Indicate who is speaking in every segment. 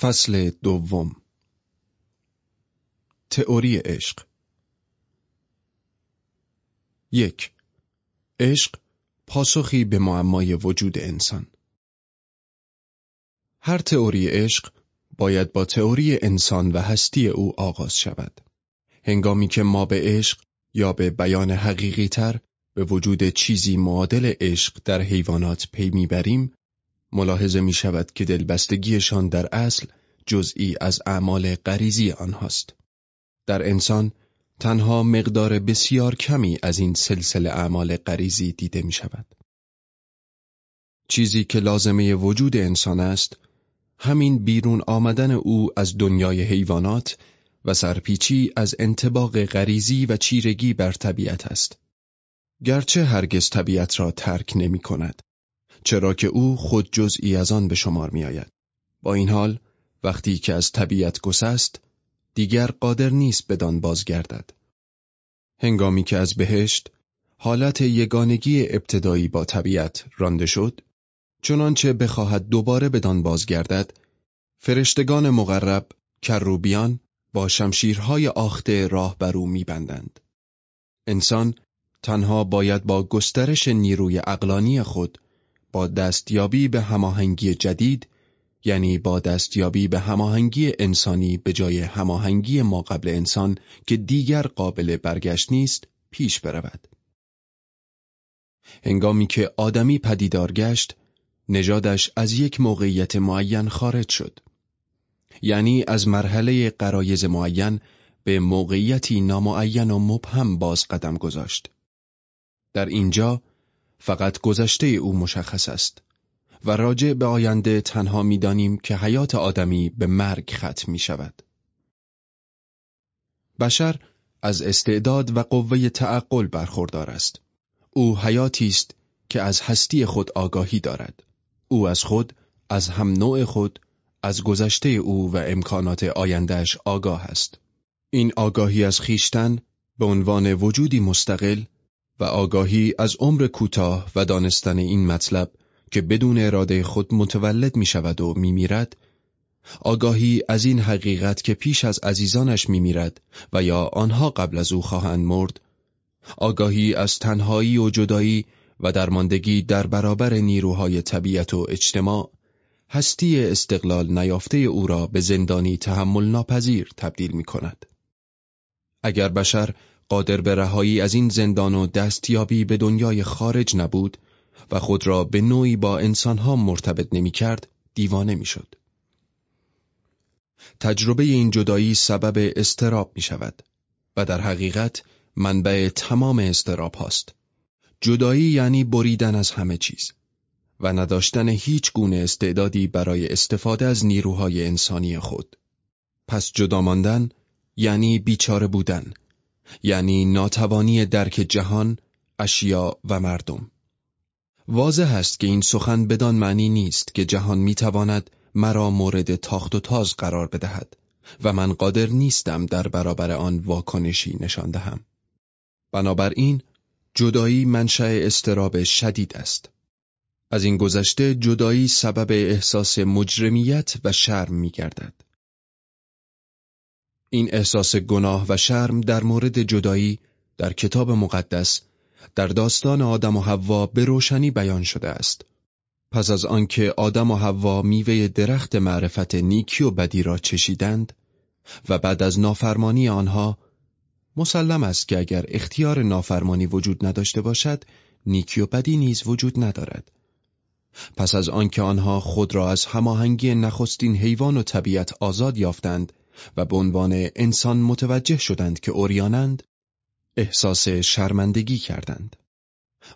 Speaker 1: فصل دوم. تئوری عشق. یک عشق پاسخی به معمای وجود انسان. هر تئوری عشق باید با تئوری انسان و هستی او آغاز شود. هنگامی که ما به عشق یا به بیان حقیقی تر به وجود چیزی معادل عشق در حیوانات پی می‌بریم ملاحظه می شود که دلبستگیشان در اصل جزئی از اعمال غریزی آنهاست. در انسان تنها مقدار بسیار کمی از این سلسله اعمال غریزی دیده می شود. چیزی که لازمه وجود انسان است، همین بیرون آمدن او از دنیای حیوانات و سرپیچی از انتباق غریزی و چیرگی بر طبیعت است. گرچه هرگز طبیعت را ترک نمی کند. چرا که او خود جزئی از آن به شمار می آید. با این حال وقتی که از طبیعت گسست دیگر قادر نیست بدان بازگردد. هنگامی که از بهشت حالت یگانگی ابتدایی با طبیعت رانده شد چنانچه بخواهد دوباره بدان بازگردد فرشتگان مقرب کروبیان با شمشیرهای آخته راه بر او میبندند انسان تنها باید با گسترش نیروی اقلانی خود با دستیابی به هماهنگی جدید یعنی با دستیابی به هماهنگی انسانی به جای هماهنگی ما قبل انسان که دیگر قابل برگشت نیست پیش برود. هنگامی که آدمی پدیدار گشت نژادش از یک موقعیت معین خارج شد. یعنی از مرحله قرایز معین به موقعیتی نامعین و مبهم باز قدم گذاشت. در اینجا فقط گذشته او مشخص است و راجع به آینده تنها می‌دانیم که حیات آدمی به مرگ ختم می شود. بشر از استعداد و قوه تعقل برخوردار است. او حیاتی است که از هستی خود آگاهی دارد. او از خود، از هم نوع خود، از گذشته او و امکانات آیندهش آگاه است. این آگاهی از خیشتن به عنوان وجودی مستقل و آگاهی از عمر کوتاه و دانستن این مطلب که بدون اراده خود متولد می شود و می میرد، آگاهی از این حقیقت که پیش از عزیزانش می میرد و یا آنها قبل از او خواهند مرد، آگاهی از تنهایی و جدایی و درماندگی در برابر نیروهای طبیعت و اجتماع، هستی استقلال نیافته او را به زندانی تحمل ناپذیر تبدیل می کند. اگر بشر قادر به رهایی از این زندان و دستیابی به دنیای خارج نبود و خود را به نوعی با انسانها مرتبط نمی کرد دیوانه می شد. تجربه این جدایی سبب استراب می شود و در حقیقت منبع تمام استراب هاست. جدایی یعنی بریدن از همه چیز و نداشتن هیچ گونه استعدادی برای استفاده از نیروهای انسانی خود. پس جدا ماندن یعنی بیچاره بودن یعنی ناتوانی درک جهان، اشیا و مردم. واضح است که این سخن بدان معنی نیست که جهان می‌تواند مرا مورد تاخت و تاز قرار بدهد و من قادر نیستم در برابر آن واکنشی نشان دهم. بنابراین جدایی منشأ استراب شدید است. از این گذشته جدایی سبب احساس مجرمیت و شرم می گردد. این احساس گناه و شرم در مورد جدایی در کتاب مقدس در داستان آدم و حوا به روشنی بیان شده است. پس از آنکه آدم و حوا میوه درخت معرفت نیکی و بدی را چشیدند و بعد از نافرمانی آنها مسلم است که اگر اختیار نافرمانی وجود نداشته باشد نیکی و بدی نیز وجود ندارد. پس از آنکه آنها خود را از هماهنگی نخستین حیوان و طبیعت آزاد یافتند و به عنوان انسان متوجه شدند که اوریانند احساس شرمندگی کردند.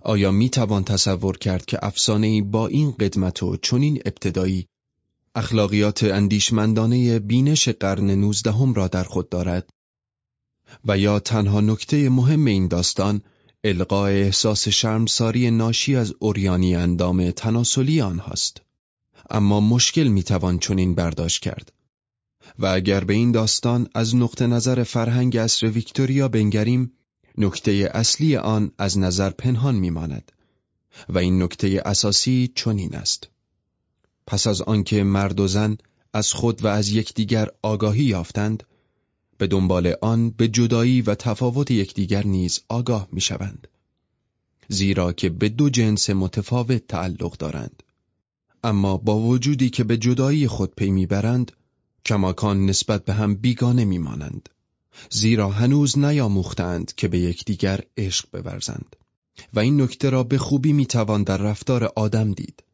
Speaker 1: آیا می توان تصور کرد که افسانه با این قدمت و چنین ابتدایی اخلاقیات اندیشمندانه بینش قرن نوزدهم را در خود دارد؟ و یا تنها نکته مهم این داستان القاء احساس شرمساری ناشی از اوریانی اندام تناسلی آنهاست. اما مشکل می‌توان چنین برداشت کرد. و اگر به این داستان از نقطه نظر فرهنگ اصر ویکتوریا بنگریم نکته اصلی آن از نظر پنهان میماند و این نکته اساسی چنین است. پس از آنکه مرد و زن از خود و از یکدیگر آگاهی یافتند به دنبال آن به جدایی و تفاوت یکدیگر نیز آگاه می‌شوند زیرا که به دو جنس متفاوت تعلق دارند. اما با وجودی که به جدایی خود پی می‌برند کماکان نسبت به هم بیگانه میمانند زیرا هنوز نیاموختند که به یکدیگر عشق بورزند و این نکته را به خوبی می‌توان در رفتار آدم دید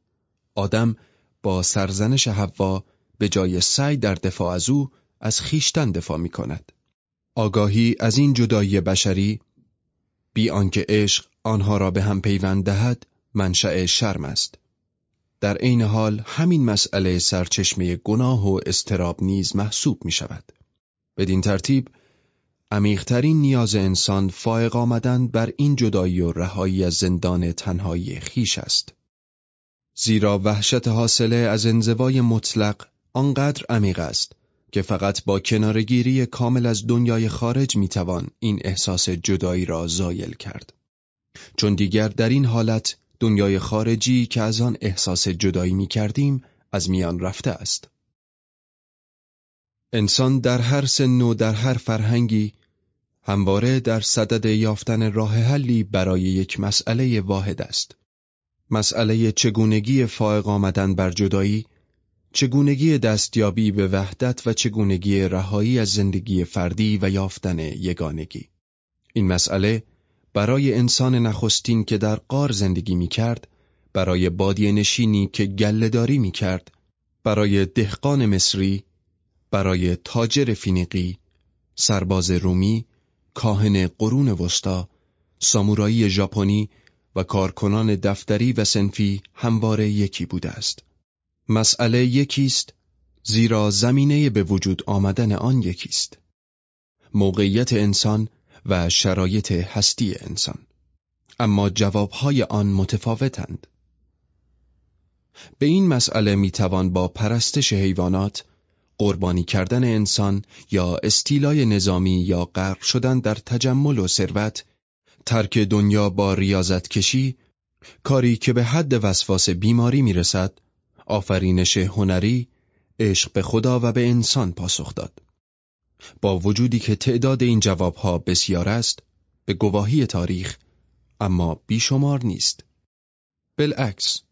Speaker 1: آدم با سرزنش حوا به جای سعی در دفاع از او از خیشتن دفاع می کند. آگاهی از این جدایی بشری بی آنکه عشق آنها را به هم پیوند دهد منشأ شرم است. در عین حال همین مسئله سرچشمه گناه و استراب نیز محسوب می شود. بدین ترتیب عمیقترین نیاز انسان فائق آمدن بر این جدایی و رهایی از زندان تنهایی خیش است. زیرا وحشت حاصله از انزوای مطلق آنقدر عمیق است که فقط با کنارگیری کامل از دنیای خارج می‌توان این احساس جدایی را زایل کرد. چون دیگر در این حالت دنیای خارجی که از آن احساس جدایی می کردیم از میان رفته است. انسان در هر سن و در هر فرهنگی همواره در صدد یافتن راه حلی برای یک مسئله واحد است. مسئله چگونگی فائق آمدن بر جدایی، چگونگی دستیابی به وحدت و چگونگی رهایی از زندگی فردی و یافتن یگانگی. این مسئله برای انسان نخستین که در قار زندگی می کرد، برای بادی نشینی که گلهداری می کرد، برای دهقان مصری، برای تاجر فینیقی، سرباز رومی، کاهن قرون وسطا، سامورایی ژاپنی و کارکنان دفتری و سنفی همواره یکی بوده است. مسئله یکیست زیرا زمینه به وجود آمدن آن یکیست. موقعیت انسان و شرایط هستی انسان. اما جوابهای آن متفاوتند. به این مسئله می‌توان با پرستش حیوانات، قربانی کردن انسان یا استیلای نظامی یا غرق شدن در تجمل و ثروت ترک دنیا با ریاضت کشی کاری که به حد وسواس بیماری می‌رسد آفرینش هنری عشق به خدا و به انسان پاسخ داد با وجودی که تعداد این جوابها بسیار است به گواهی تاریخ اما بیشمار نیست بالعکس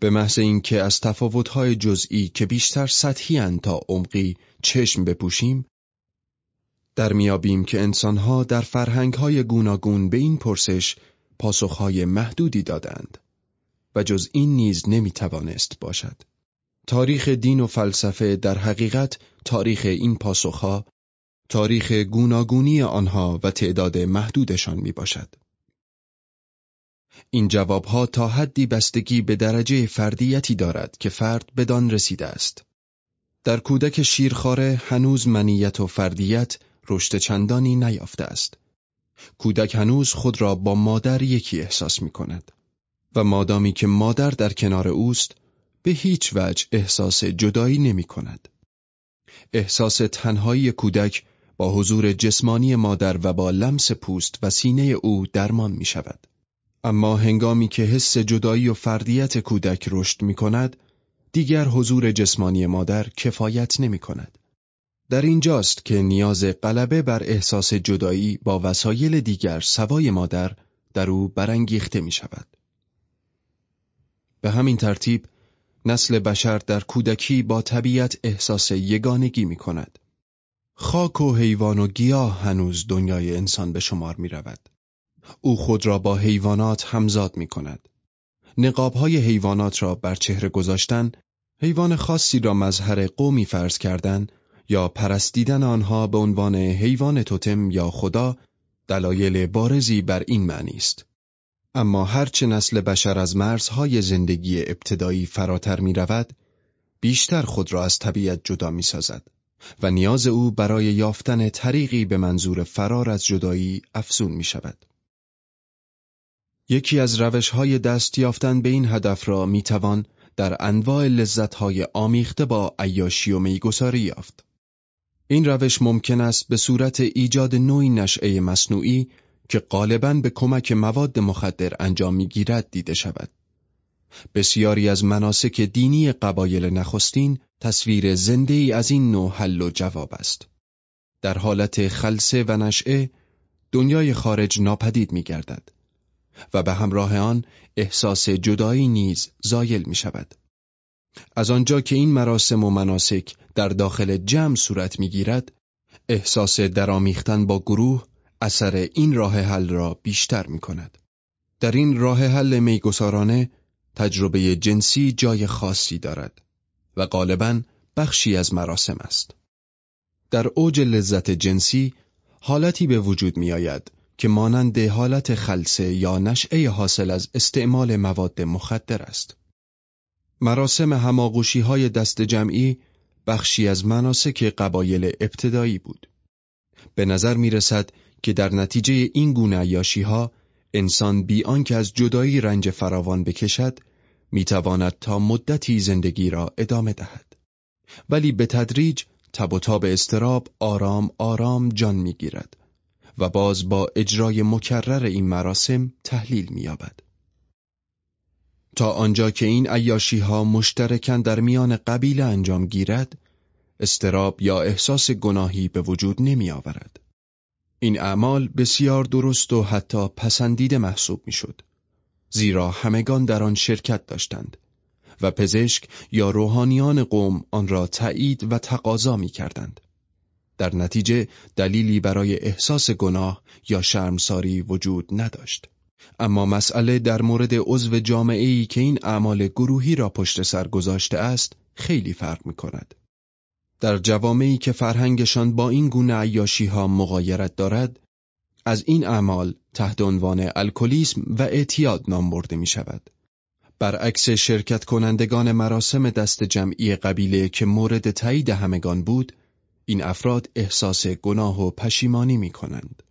Speaker 1: به محض اینکه از تفاوت‌های جزئی که بیشتر سطحی تا عمقی چشم بپوشیم در میابیم که انسانها در فرهنگهای گوناگون به این پرسش پاسخهای محدودی دادند و جز این نیز نمی‌توانست باشد. تاریخ دین و فلسفه در حقیقت تاریخ این پاسخها تاریخ گوناگونی آنها و تعداد محدودشان می باشد. این جوابها تا حدی بستگی به درجه فردیتی دارد که فرد بدان رسیده است. در کودک شیرخواره هنوز منیت و فردیت رشد چندانی نیافته است. کودک هنوز خود را با مادر یکی احساس می کند و مادامی که مادر در کنار اوست به هیچ وجه احساس جدایی نمی کند. احساس تنهایی کودک با حضور جسمانی مادر و با لمس پوست و سینه او درمان می شود. اما هنگامی که حس جدایی و فردیت کودک رشد می کند، دیگر حضور جسمانی مادر کفایت نمی کند. در اینجاست که نیاز غلبه بر احساس جدایی با وسایل دیگر سوای مادر در او برانگیخته می شود. به همین ترتیب نسل بشر در کودکی با طبیعت احساس یگانگی می کند. خاک و حیوان و گیاه هنوز دنیای انسان به شمار می رود. او خود را با حیوانات همزاد می کند. نقاب های حیوانات را بر چهره گذاشتن، حیوان خاصی را مظهر قومی فرض کردن یا پرستیدن آنها به عنوان حیوان توتم یا خدا دلایل بارزی بر این معنی است. اما هرچه نسل بشر از مرزهای زندگی ابتدایی فراتر می رود، بیشتر خود را از طبیعت جدا می سازد و نیاز او برای یافتن طریقی به منظور فرار از جدایی افزون می شود. یکی از روش های دست یافتن به این هدف را می توان در انواع لذت های آمیخته با عیاشی و میگساری یافت. این روش ممکن است به صورت ایجاد نوعی نشعه مصنوعی که غالباً به کمک مواد مخدر انجام می‌گیرد دیده شود. بسیاری از مناسک دینی قبایل نخستین تصویر زنده ای از این نوع حل و جواب است. در حالت خلصه و نشعه دنیای خارج ناپدید می گردد و به همراه آن احساس جدایی نیز زایل می شود. از آنجا که این مراسم و مناسک در داخل جمع صورت می گیرد، احساس درامیختن با گروه اثر این راه حل را بیشتر می کند. در این راه حل میگسارانه تجربه جنسی جای خاصی دارد و غالبا بخشی از مراسم است. در اوج لذت جنسی حالتی به وجود می آید که مانند حالت خلصه یا نشعه حاصل از استعمال مواد مخدر است. مراسم هماغوشی های دست جمعی بخشی از مناسک قبایل ابتدایی بود. به نظر می رسد که در نتیجه این گونه عیاشی ها انسان بی آنکه از جدایی رنج فراوان بکشد می‌تواند تا مدتی زندگی را ادامه دهد ولی به تدریج تب و تاب استراب آرام آرام جان می‌گیرد و باز با اجرای مکرر این مراسم تحلیل مییابد تا آنجا که این عیاشی ها مشترکن در میان قبیله انجام گیرد استراب یا احساس گناهی به وجود نمی آورد. این اعمال بسیار درست و حتی پسندیده محسوب می‌شد. زیرا همگان در آن شرکت داشتند و پزشک یا روحانیان قوم آن را تایید و تقاضا می کردند. در نتیجه دلیلی برای احساس گناه یا شرمساری وجود نداشت. اما مسئله در مورد عضو جامعه ای که این اعمال گروهی را پشت سر گذاشته است خیلی فرق می کند. در جوامعی که فرهنگشان با این گونه عیاشی ها مغایرت دارد از این اعمال تحت عنوان الکلیسم و اعتیاد نام برده می شود. برعکس شرکت کنندگان مراسم دست جمعی قبیله که مورد تایید همگان بود، این افراد احساس گناه و پشیمانی می کنند.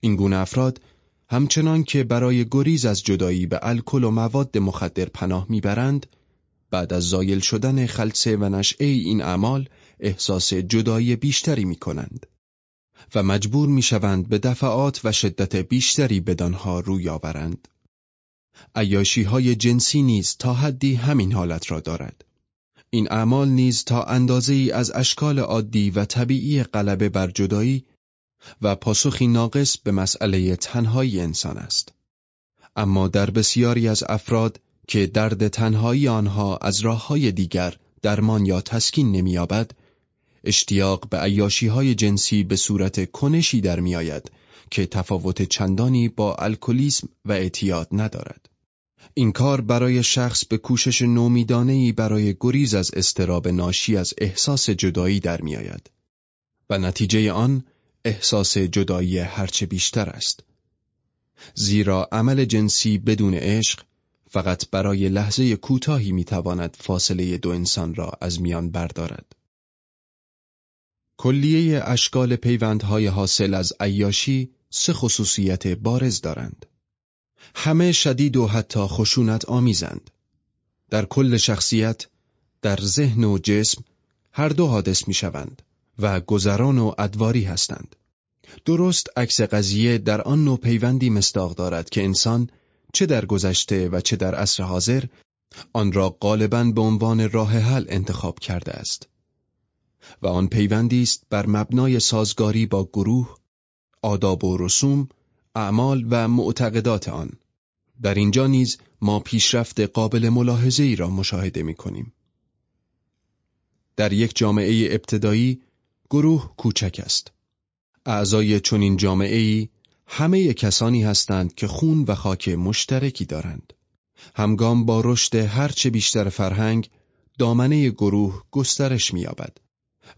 Speaker 1: این گونه افراد همچنان که برای گریز از جدایی به الکل و مواد مخدر پناه می‌برند، بعد از زایل شدن خلصه و نشعه این اعمال احساس جدایی بیشتری می کنند و مجبور می شوند به دفعات و شدت بیشتری بدانها روی آورند. عیاشی های جنسی نیز تا حدی همین حالت را دارد. این اعمال نیز تا اندازه ای از اشکال عادی و طبیعی غلبه بر جدایی و پاسخی ناقص به مسئله تنهایی انسان است. اما در بسیاری از افراد که درد تنهایی آنها از راه های دیگر درمان یا تسکین نمییابد اشتیاق به عیاشی های جنسی به صورت کنشی در میآید که تفاوت چندانی با الکلیسم و اعتیاد ندارد. این کار برای شخص به کوشش نومیدانهی برای گریز از استراب ناشی از احساس جدایی در میآید و نتیجه آن احساس جدایی هرچه بیشتر است. زیرا عمل جنسی بدون عشق فقط برای لحظه کوتاهی می‌تواند فاصله دو انسان را از میان بردارد. کلیه اشکال پیوندهای حاصل از عیاشی سه خصوصیت بارز دارند. همه شدید و حتی خشونت آمیزند. در کل شخصیت، در ذهن و جسم هر دو حادث می شوند و گذران و ادواری هستند. درست عکس قضیه در آن نوع پیوندی مستاق دارد که انسان چه در گذشته و چه در عصر حاضر آن را غالبا به عنوان راه حل انتخاب کرده است. و آن پیوندی است بر مبنای سازگاری با گروه، آداب و رسوم، اعمال و معتقدات آن. در اینجا نیز ما پیشرفت قابل ملاحظه ای را مشاهده می کنیم. در یک جامعه ابتدایی گروه کوچک است. اعضای چنین جامعه ای همه کسانی هستند که خون و خاک مشترکی دارند. همگام با رشد هرچه بیشتر فرهنگ دامنه گروه گسترش می‌یابد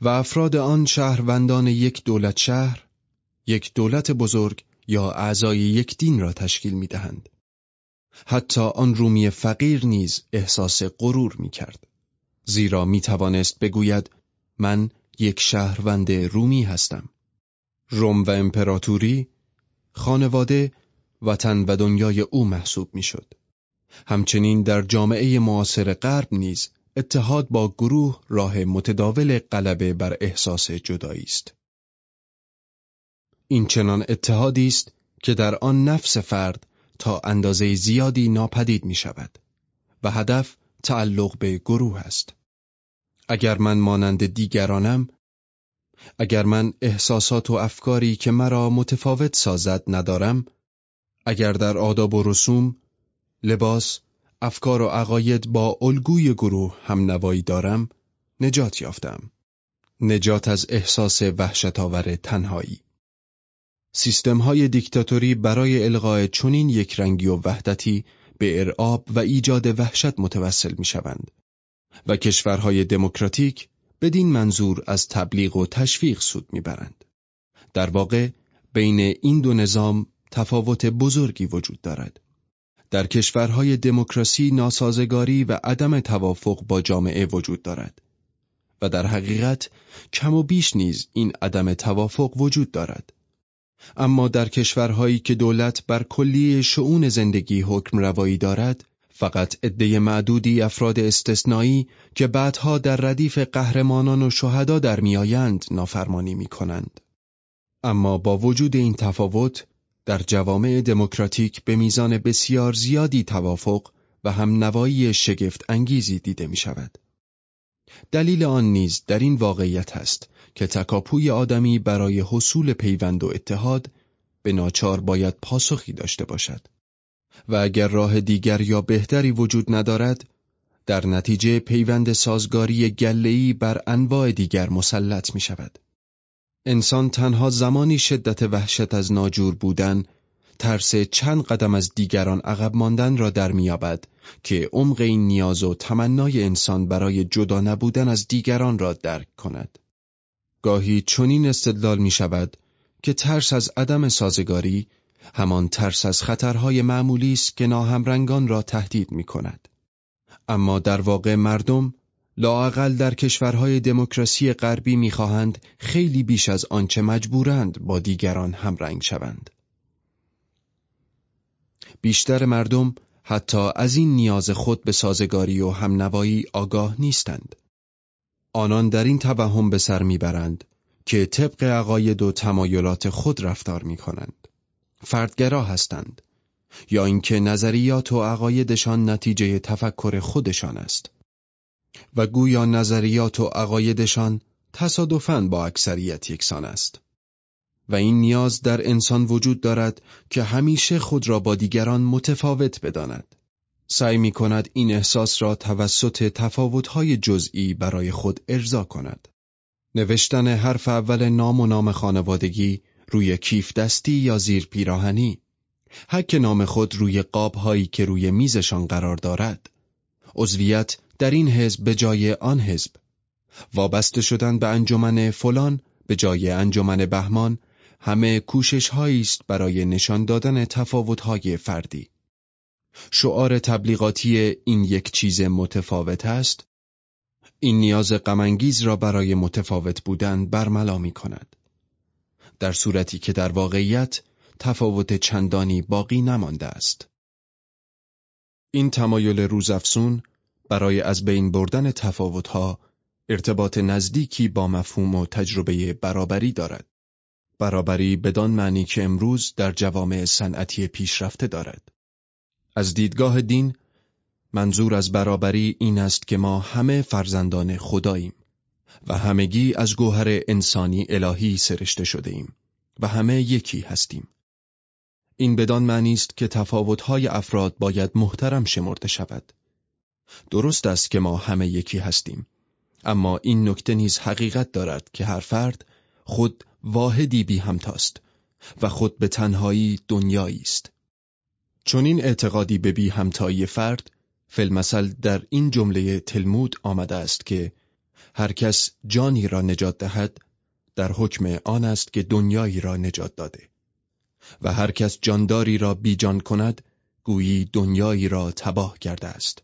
Speaker 1: و افراد آن شهروندان یک دولت شهر، یک دولت بزرگ یا اعضای یک دین را تشکیل می دهند. حتی آن رومی فقیر نیز احساس غرور می کرد. زیرا می توانست بگوید من یک شهروند رومی هستم. روم و امپراتوری، خانواده، وطن و دنیای او محسوب می شد. همچنین در جامعه معاصر غرب نیز اتحاد با گروه راه متداول غلبه بر احساس جدایی است. این چنان اتحادی است که در آن نفس فرد تا اندازه زیادی ناپدید می شود و هدف تعلق به گروه است. اگر من مانند دیگرانم اگر من احساسات و افکاری که مرا متفاوت سازد ندارم اگر در آداب و رسوم لباس افکار و عقاید با الگوی گروه هم نوایی دارم نجات یافتم نجات از احساس وحشت آور تنهایی سیستم های دیکتاتوری برای الغای چنین یک رنگی و وحدتی به ارعاب و ایجاد وحشت متوسل می شوند و کشورهای دموکراتیک بدین منظور از تبلیغ و تشویق سود می‌برند. در واقع بین این دو نظام تفاوت بزرگی وجود دارد. در کشورهای دموکراسی ناسازگاری و عدم توافق با جامعه وجود دارد و در حقیقت کم و بیش نیز این عدم توافق وجود دارد. اما در کشورهایی که دولت بر کلیه شعون زندگی حکم روایی دارد فقط عده معدودی افراد استثنایی که بعدها در ردیف قهرمانان و شهدا در میآیند نافرمانی می کنند. اما با وجود این تفاوت در جوامع دموکراتیک به میزان بسیار زیادی توافق و هم نوایی شگفت انگیزی دیده می شود. دلیل آن نیز در این واقعیت است که تکاپوی آدمی برای حصول پیوند و اتحاد به ناچار باید پاسخی داشته باشد. و اگر راه دیگر یا بهتری وجود ندارد در نتیجه پیوند سازگاری گله‌ای بر انواع دیگر مسلط می شود. انسان تنها زمانی شدت وحشت از ناجور بودن ترس چند قدم از دیگران عقب ماندن را در میابد که عمق این نیاز و تمنای انسان برای جدا نبودن از دیگران را درک کند. گاهی چنین استدلال می شود که ترس از عدم سازگاری همان ترس از خطرهای معمولی است که ناهمرنگان را تهدید می کند. اما در واقع مردم لااقل در کشورهای دموکراسی غربی می‌خواهند خیلی بیش از آنچه مجبورند با دیگران همرنگ شوند. بیشتر مردم حتی از این نیاز خود به سازگاری و همنوایی آگاه نیستند. آنان در این توهم به سر می‌برند که طبق عقاید و تمایلات خود رفتار می کنند. فردگرا هستند یا اینکه نظریات و عقایدشان نتیجه تفکر خودشان است و گویا نظریات و عقایدشان تصادفاً با اکثریت یکسان است. و این نیاز در انسان وجود دارد که همیشه خود را با دیگران متفاوت بداند. سعی می کند این احساس را توسط تفاوتهای جزئی برای خود ارضا کند. نوشتن حرف اول نام و نام خانوادگی روی کیف دستی یا زیر پیراهنی. حک نام خود روی قاب هایی که روی میزشان قرار دارد. عضویت در این حزب به جای آن حزب. وابسته شدن به انجمن فلان به جای انجمن بهمان همه کوشش است برای نشان دادن تفاوت های فردی. شعار تبلیغاتی این یک چیز متفاوت است. این نیاز غمانگیز را برای متفاوت بودن برملا می کند در صورتی که در واقعیت تفاوت چندانی باقی نمانده است. این تمایل روزافسون برای از بین بردن تفاوتها ارتباط نزدیکی با مفهوم و تجربه برابری دارد. برابری بدان معنی که امروز در جوامع صنعتی پیشرفته دارد. از دیدگاه دین منظور از برابری این است که ما همه فرزندان خداییم. و همگی از گوهر انسانی الهی سرشته شده ایم و همه یکی هستیم. این بدان معنی است که تفاوت‌های افراد باید محترم شمرده شود. درست است که ما همه یکی هستیم، اما این نکته نیز حقیقت دارد که هر فرد خود واحدی بی همتاست و خود به تنهایی دنیایی است. چون این اعتقادی به بی همتایی فرد، فلمسل در این جمله تلمود آمده است که هر کس جانی را نجات دهد در حکم آن است که دنیایی را نجات داده. و هر کس جانداری را بیجان کند گویی دنیایی را تباه کرده است.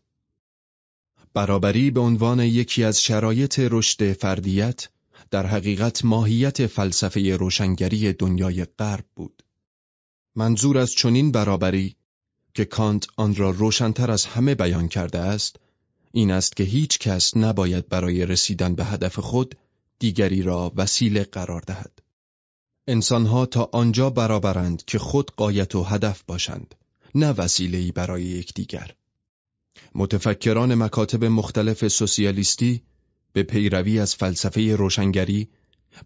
Speaker 1: برابری به عنوان یکی از شرایط رشد فردیت در حقیقت ماهیت فلسفه روشنگری دنیای غرب بود منظور از چنین برابری که کانت آن را روشنتر از همه بیان کرده است این است که هیچ کس نباید برای رسیدن به هدف خود دیگری را وسیله قرار دهد. انسانها تا آنجا برابرند که خود قایت و هدف باشند، نه وسیله‌ای برای یکدیگر. متفکران مکاتب مختلف سوسیالیستی به پیروی از فلسفه روشنگری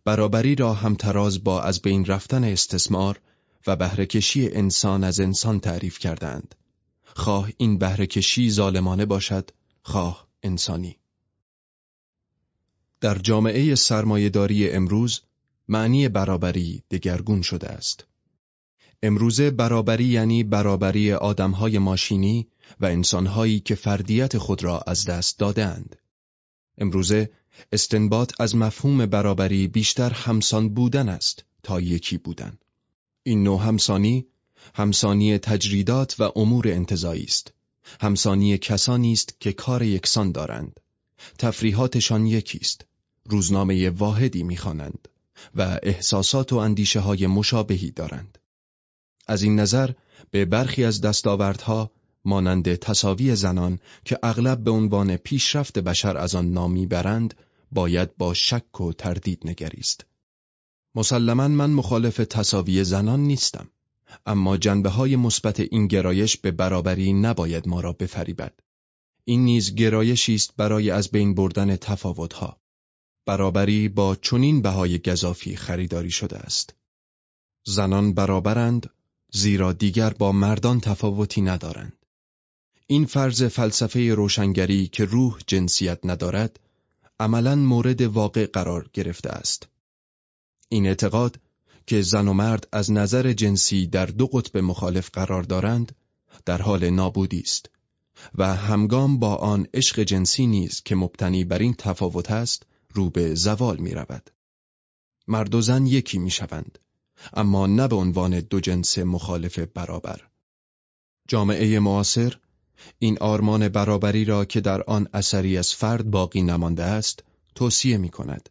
Speaker 1: برابری را همتراز با از بین رفتن استثمار و بهرهکشی انسان از انسان تعریف کردند. خواه این بهرهکشی ظالمانه باشد، خواه انسانی. در جامعه سرمایهداری امروز معنی برابری دگرگون شده است. امروزه برابری یعنی برابری آدمهای ماشینی و انسانهایی که فردیت خود را از دست دادند. امروزه استنباط از مفهوم برابری بیشتر همسان بودن است تا یکی بودن. این نوع همسانی همسانی تجریدات و امور انتظایی است. همسانی کسانی است که کار یکسان دارند. تفریحاتشان یکی است. روزنامه واحدی می‌خوانند و احساسات و اندیشه های مشابهی دارند. از این نظر به برخی از دستاوردها مانند تصاوی زنان که اغلب به عنوان پیشرفت بشر از آن نامی برند باید با شک و تردید نگریست. مسلما من مخالف تصاوی زنان نیستم اما جنبه های مثبت این گرایش به برابری نباید ما را بفریبد. این نیز گرایشی است برای از بین بردن تفاوتها. برابری با چنین بهای گذافی خریداری شده است. زنان برابرند زیرا دیگر با مردان تفاوتی ندارند. این فرض فلسفه روشنگری که روح جنسیت ندارد عملا مورد واقع قرار گرفته است. این اعتقاد که زن و مرد از نظر جنسی در دو قطب مخالف قرار دارند در حال نابودی است و همگام با آن عشق جنسی نیز که مبتنی بر این تفاوت است رو به زوال می رود. مرد و زن یکی می شوند اما نه به عنوان دو جنس مخالف برابر. جامعه معاصر این آرمان برابری را که در آن اثری از فرد باقی نمانده است توصیه می کند.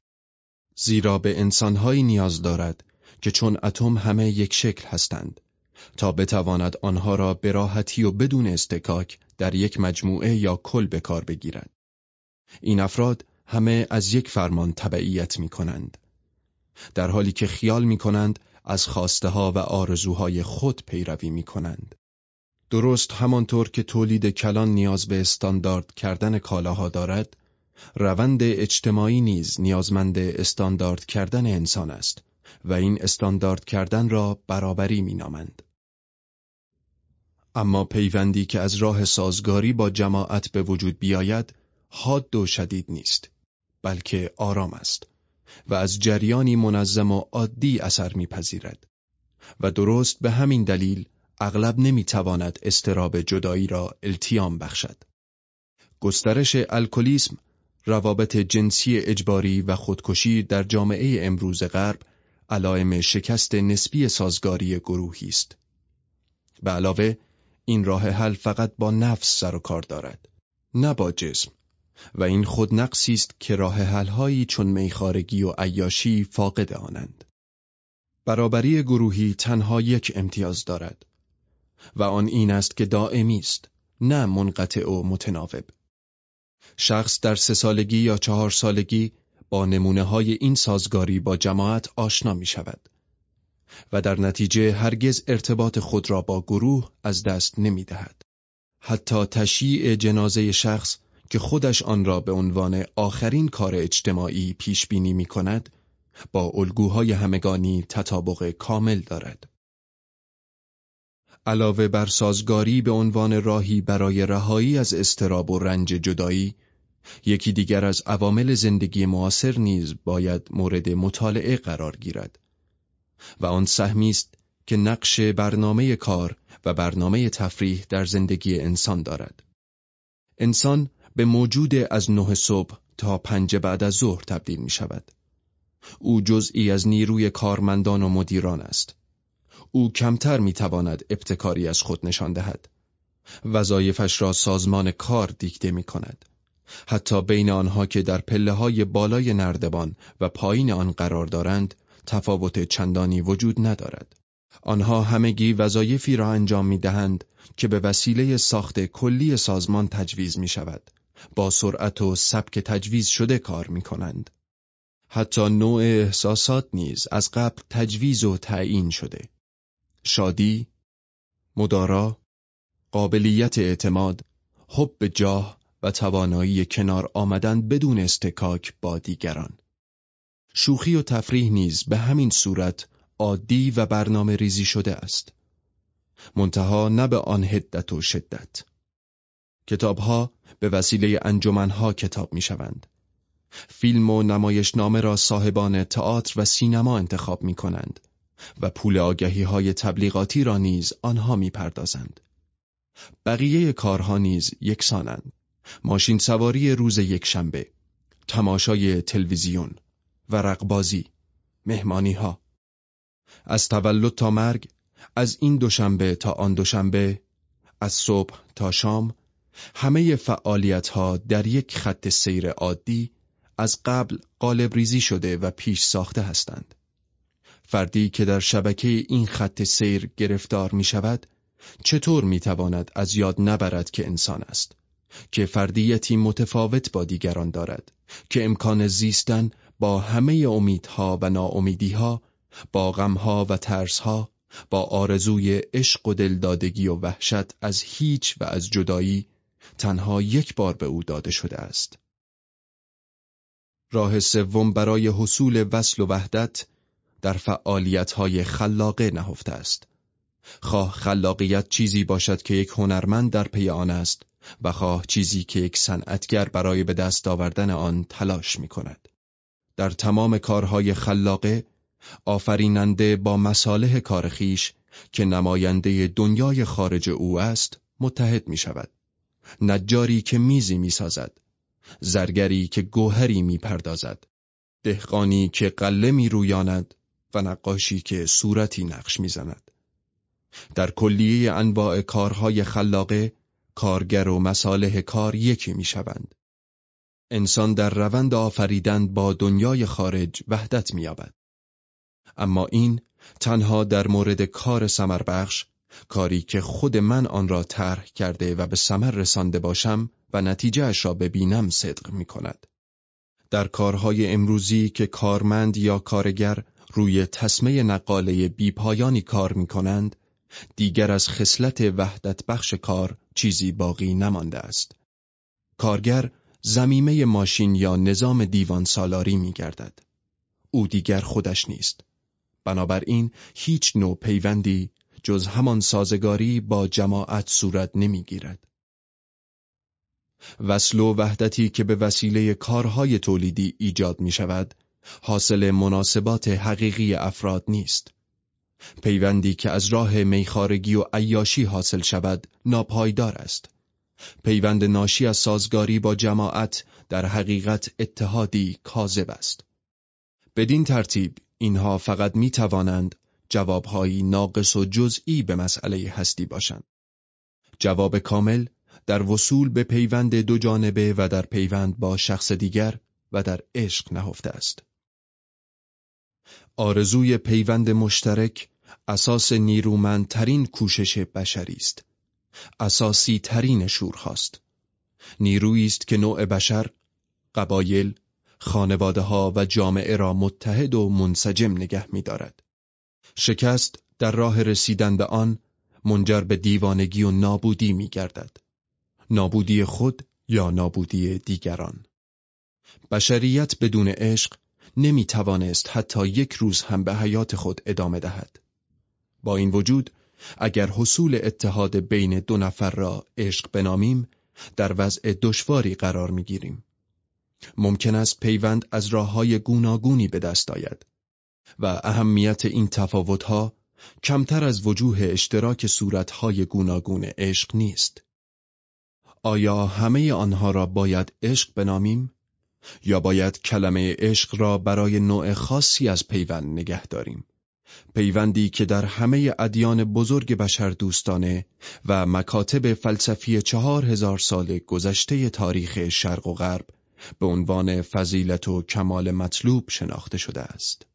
Speaker 1: زیرا به انسانهایی نیاز دارد که چون اتم همه یک شکل هستند تا بتواند آنها را به راحتی و بدون استکاک در یک مجموعه یا کل به کار بگیرد. این افراد همه از یک فرمان تبعیت می کنند. در حالی که خیال می کنند از خواسته ها و آرزوهای خود پیروی می کنند. درست همانطور که تولید کلان نیاز به استاندارد کردن کالاها دارد، روند اجتماعی نیز نیازمند استاندارد کردن انسان است و این استاندارد کردن را برابری مینامند. اما پیوندی که از راه سازگاری با جماعت به وجود بیاید حاد و شدید نیست بلکه آرام است و از جریانی منظم و عادی اثر میپذیرد و درست به همین دلیل اغلب نمی‌تواند استراب جدایی را التیام بخشد. گسترش الکلیسم، روابط جنسی اجباری و خودکشی در جامعه امروز غرب علائم شکست نسبی سازگاری گروهی است. به علاوه این راه حل فقط با نفس سر و کار دارد، نه با جسم. و این خود نقصی است که راه حلهایی چون میخارگی و عیاشی فاقد آنند. برابری گروهی تنها یک امتیاز دارد و آن این است که دائمی است نه منقطع و متناوب شخص در سه سالگی یا چهار سالگی با نمونه های این سازگاری با جماعت آشنا می شود و در نتیجه هرگز ارتباط خود را با گروه از دست نمی دهد. حتی تشییع جنازه شخص که خودش آن را به عنوان آخرین کار اجتماعی پیش بینی می کند با الگوهای همگانی تطابق کامل دارد. علاوه بر سازگاری به عنوان راهی برای رهایی از استراب و رنج جدایی، یکی دیگر از عوامل زندگی معاصر نیز باید مورد مطالعه قرار گیرد و آن سهمی است که نقش برنامه کار و برنامه تفریح در زندگی انسان دارد. انسان به موجود از نه صبح تا پنج بعد از ظهر تبدیل می شود. او جزئی از نیروی کارمندان و مدیران است. او کمتر می تواند ابتکاری از خود نشان دهد. وظایفش را سازمان کار دیکته می کند. حتی بین آنها که در پله های بالای نردبان و پایین آن قرار دارند تفاوت چندانی وجود ندارد. آنها همگی وظایفی را انجام می دهند که به وسیله ساخت کلی سازمان تجویز می شود. با سرعت و سبک تجویز شده کار می کنند. حتی نوع احساسات نیز از قبل تجویز و تعیین شده. شادی، مدارا، قابلیت اعتماد، حب جاه و توانایی کنار آمدن بدون استکاک با دیگران. شوخی و تفریح نیز به همین صورت عادی و برنامه ریزی شده است. منتها نه به آن هدت و شدت. کتابها به وسیله انجمنها کتاب می شوند. فیلم و نمایشنامه را صاحبان تئاتر و سینما انتخاب می کنند و پول آگهی های تبلیغاتی را نیز آنها می پردازند. بقیه کارها نیز یکسانند. ماشین سواری روز یکشنبه، تماشای تلویزیون، ورقبازی، مهمانی ها. از تولد تا مرگ، از این دوشنبه تا آن دوشنبه، از صبح تا شام، همه فعالیت ها در یک خط سیر عادی از قبل قالب ریزی شده و پیش ساخته هستند. فردی که در شبکه این خط سیر گرفتار می شود، چطور می تواند از یاد نبرد که انسان است؟ که فردیتی متفاوت با دیگران دارد که امکان زیستن با همه امیدها و ناامیدیها با غمها و ترسها با آرزوی عشق و دلدادگی و وحشت از هیچ و از جدایی تنها یک بار به او داده شده است راه سوم برای حصول وصل و وحدت در فعالیت‌های خلاقه نهفته است خواه خلاقیت چیزی باشد که یک هنرمند در پی آن است و خواه چیزی که یک صنعتگر برای به دست آوردن آن تلاش می کند. در تمام کارهای خلاقه آفریننده با مصالح کارخیش که نماینده دنیای خارج او است متحد می شود. نجاری که میزی می سازد. زرگری که گوهری می پردازد. دهقانی که قله می رویاند و نقاشی که صورتی نقش می زند. در کلیه انواع کارهای خلاقه کارگر و مصالح کار یکی می شوند. انسان در روند آفریدن با دنیای خارج وحدت می یابد. اما این تنها در مورد کار سمربخش کاری که خود من آن را طرح کرده و به سمر رسانده باشم و نتیجه اش را ببینم صدق می کند. در کارهای امروزی که کارمند یا کارگر روی تسمه نقاله بیپایانی کار می کنند دیگر از خصلت وحدت بخش کار چیزی باقی نمانده است. کارگر زمیمه ماشین یا نظام دیوان سالاری می گردد. او دیگر خودش نیست. بنابراین هیچ نوع پیوندی جز همان سازگاری با جماعت صورت نمی گیرد. وصل و وحدتی که به وسیله کارهای تولیدی ایجاد می شود، حاصل مناسبات حقیقی افراد نیست. پیوندی که از راه میخارگی و عیاشی حاصل شود ناپایدار است. پیوند ناشی از سازگاری با جماعت در حقیقت اتحادی کاذب است. بدین ترتیب اینها فقط می توانند جوابهایی ناقص و جزئی به مسئله هستی باشند. جواب کامل در وصول به پیوند دو جانبه و در پیوند با شخص دیگر و در عشق نهفته است. آرزوی پیوند مشترک اساس نیرومندترین کوشش بشری است. اساسی ترین شورهاست. نیرویی است که نوع بشر، قبایل، خانواده ها و جامعه را متحد و منسجم نگه می دارد. شکست در راه رسیدن به آن منجر به دیوانگی و نابودی می گردد. نابودی خود یا نابودی دیگران. بشریت بدون عشق نمی توانست حتی یک روز هم به حیات خود ادامه دهد. با این وجود اگر حصول اتحاد بین دو نفر را عشق بنامیم در وضع دشواری قرار می گیریم. ممکن است پیوند از راه های گوناگونی به دست آید و اهمیت این تفاوتها کمتر از وجوه اشتراک صورتهای گوناگون عشق نیست. آیا همه آنها را باید عشق بنامیم؟ یا باید کلمه عشق را برای نوع خاصی از پیوند نگه داریم؟ پیوندی که در همه ادیان بزرگ بشر دوستانه و مکاتب فلسفی چهار هزار سال گذشته تاریخ شرق و غرب به عنوان فضیلت و کمال مطلوب شناخته شده است.